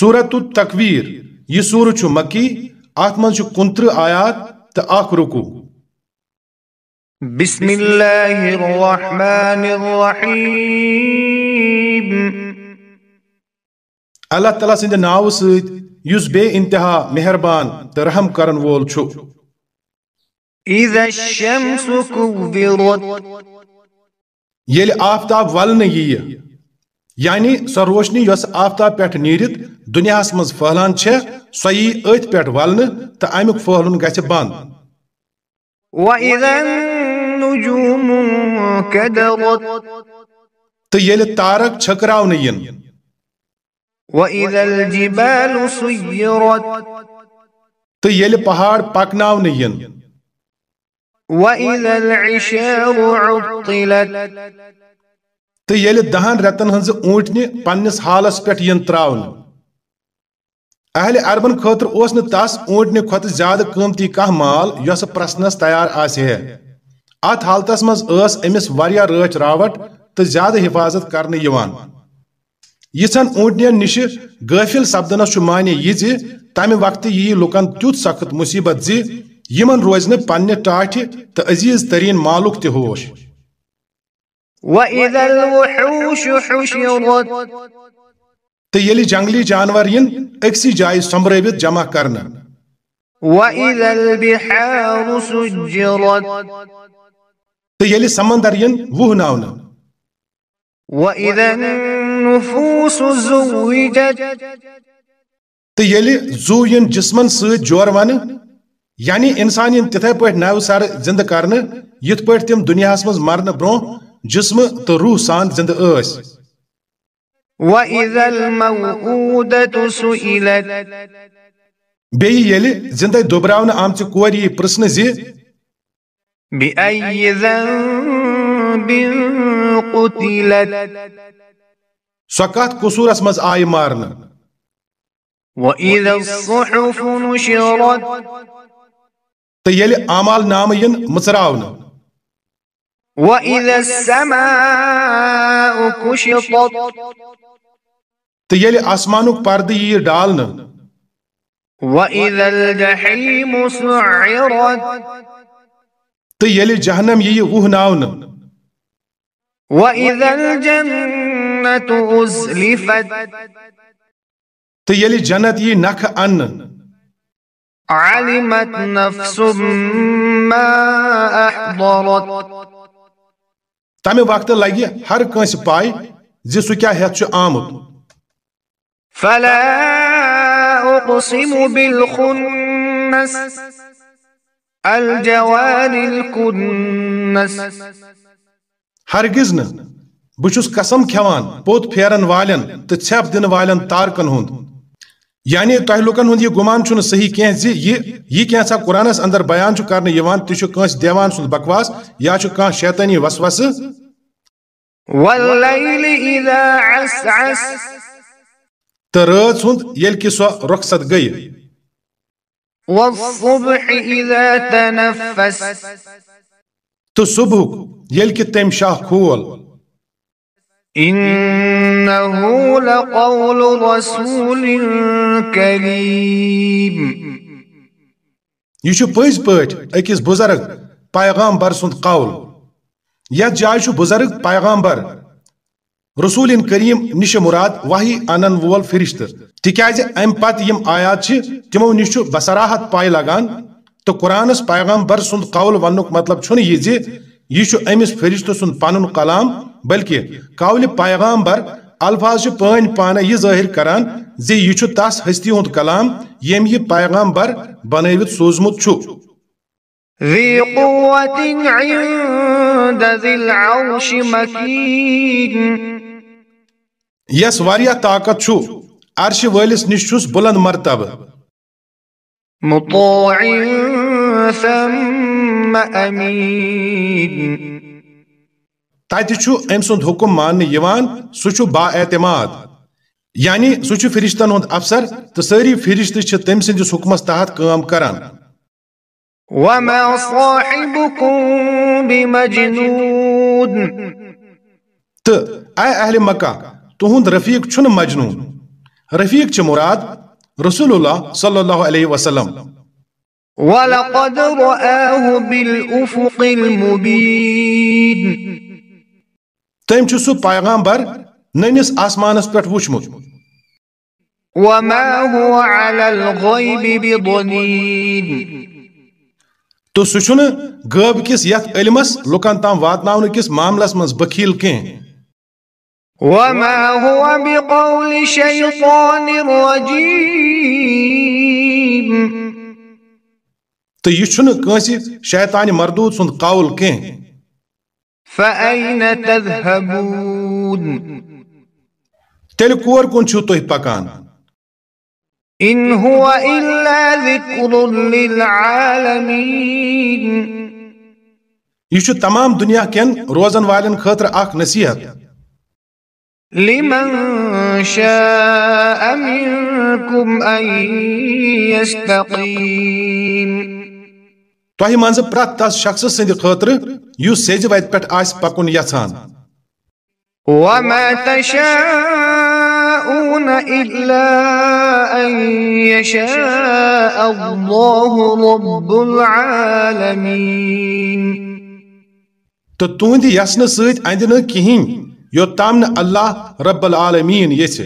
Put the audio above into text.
صورت التکویر یہ سور مکی ات من کنتر آیات تو اخ رکو۔ بسم اللہ الرحمن الرحیم۔ اللہ تعالیٰ سند ناو ست یس بے انتہا مہربان تو رحم کرن وول چھو۔ اذا الشمس كورت۔ یل آفتاب ولن یہ یعنی سو روشنی یس آفتاب پہ نیرت دنیا مز پھہلان سوی ات پہ ولن تو امیک پھہلن گھ بند۔ تو یل تارک چھکراون ین۔ تو یل پہاڑ پکناون ین۔ تو یل دہن رتن ہنز اونٹنی پنس حالس پہ ین تراون اہل عربن خاطر اس تس اونٹنی کھت زیادہ قیمتی کھانا مال یس پرسنس تیار آسہ ہے۔ ات حالتس مز اس امس واریاہ رچ راوٹ تو زیادہ حفاظت کرنے یوان۔ یژھن اونٹنین نش غافل سپدنس معنی یہ تمہ وقت یہ لکن تیت سخت مصیبت زی یمن روز نہ پنہ ٹاٹھ تو عزیز ترین مالک تہ ہوش۔ وَإِذَا الْوُحُوشُ حُشِرَتْ تو یلی جنگلی جانور ین اکسی جائے سمبروت جمع کرنا۔ وَإِذَا الْبِحَارُ سُجِّرَتْ۔ تو یلی سمندر ین وہ ناونا۔ وَإِذَا النُّفُوسُ زُوِّجَتْ۔ تو یلی زو ین جسمن سۭتۍ جور ون یعنی انسان ین تتھے پٲٹھۍ نو سر زندٕ کرنہٕ یِتھ پٲٹھۍ تِم دُنیاہس منٛز مرنہٕ برونٛہہ جسم تہٕ روح سان زندٕ ٲسۍ۔ وَإِذَا الْمَوْءُودَةُ سُئِلَتْ بیٚیہِ ییٚلہِ زندے دُبراونہٕ آمژِ کورِ یی پرژھنہٕ زِ بِأَيِّ ذَنبٍ قُتِلَتْ سۄ کتھ قصوٗرس منٛز آیہِ مارنہٕ وَإِذَا الصُّحُفُ نُشِرَتْ تہٕ ییٚلہِ اعمال نامہٕ ین مٕژراونہٕ وَإِذَا السَّمَاءُ كُشِطَتْ تہٕ ییٚلہِ آسمانُک پردٕ ییہِ ڈالنہٕ وَإِذَا الْجَحِيمُ سُعِّرَتْ۔ تہٕ ییٚلہِ جہنم ییہِ وُہناونہٕ وَإِذَا الْجَنَّةُ أُزْلِفَتْ تہٕ ییٚلہِ جنت ییہِ نکھٕ اننہٕ عَلِمَتْ نَفْسٌ مَا أَحْضَرَتْ تمہِ وقتہٕ لگہِ ہر کٲنٛسہِ پاے زِ سُہ کیٛاہ ہٮ۪تھ چھُ آمُت فَلَا أُقْسِمُ بِالْخُنَّسِ الْجَوَارِ الْكُنَّسِ. ہرگز نہٕ بہٕ چھُس قسم کھٮ۪وان پوٚت پھیرن والٮ۪ن تہٕ ژھٮ۪پ دِنہٕ والٮ۪ن تارکن ہُنٛد۔ یعنی تۄہہِ لُکن ہُنٛد یہِ گُمان چھُنہٕ صحیح کینٛہہ زِ یہِ یہِ کینٛژھا قرآنس اندر بیان چھُ کرنہٕ یِوان تہِ چھُ کٲنٛسہِ دیوان سُنٛد بکواس یا چھُ کانٛہہ شیطٲنی وسوسہٕ۔ وَاللَّيْلِ إِذَا عَسْعَسَ ہُنٛد ییٚلہِ کہِ سۄ رۄخصت گٔیہِ وَالصُّبْحِ إِذَا تَنَفَّسَ. صبحُک ییٚلہِ کہِ تٔمۍ شاہ کھول إِنَّهُ لَقَوْلُ رَسُولٍ كَرِيمٍ. یہِ چھُ پٔزۍ پٲٹھۍ أکِس بُزرگ پیغامبر سُنٛد قول جایہِ چھُ بُزرگ پیغامبر رسوٗلِن کریم نِش مراد وحی انن وول فرشتہٕ۔ تِکیازِ امہِ پتہٕ یِم آیات چھِ، تِمو نِش بصراحت پاے لگان۔ تہٕ قرآنس پیغامبر سُنٛد قول وننُک مطلب چھُنہٕ یہِ زِ یہ چھُ أمِس فرشتہٕ سُنٛد کلام، بلکہِ قول پیغامبر الفاظ چھِ پٲنۍ پانہٕ یہِ ظٲہر کران۔ زِ یہِ چھُ تس ہستی ہُنٛد کلام ییٚمۍ یہِ پیغامبر بنٲوِتھ سوٗزمُت چھُ۔ ذي قوة عند ذي العرش مكين یس واریاہ طاقت چھُ عرشِ وٲلِس نِش چھُس بُلند مرتبہٕ مطاع ثم أمين تتہِ چھُ أمۍ سُنٛد حُکم ماننہٕ یِوان سُہ چھُ با اعتماد یعنی سُہ چھُ فرشتن ہُنٛد افسر تہٕ سٲری فرشتہٕ چھِ تٔمۍ سٕنٛدِس حُکمس تحت کٲم کران وما صاحبكم بمجنون تہٕ اے اہلِ مکہ تُہُنٛد رفیٖق چھُنہٕ مجنوٗن؟ رفیق چھ مراد رسول اللہ صلی اللہ علیہ وسلم۔ وَلَقَدْ رَآهُ بِالْأُفُقِ الْمُبِينِ تم چھ سو پیغامبر ننس آسمانس پہ وچمت وَمَا هُوَ عَلَى الْغَيْبِ بِضَنِينَ۔ تو سہ چھن غٲب کس یتھ علمس لکن تام واتناون کس معاملس مز بخیل کین وَمَا هُوَ بِقَوْلِ شَيْطَانِ رَجِيمٍ. تو یہ چھن کنسی شیطان مردود سند قول کین فَأَيْنَ تَذْهَبُونَ؟ تیل کور کن چھو تو پکان؟ إِنْ هُوَ إِلَّا ذِكْرٌ لِلْعَالَمِينَ. یہ تمام دنیا کین روزن والن خاطر اخ نصیحت۔ لمن شاء منكم أن يستقيم تہ منز پرت تس شخص سند خاطر یس سیج وت پہ آس پکن یژھان۔ وما تشاءون إلا أن يشاء الله رب العالمين. تہند اند یوتام نہ اللہ رب العالمین یس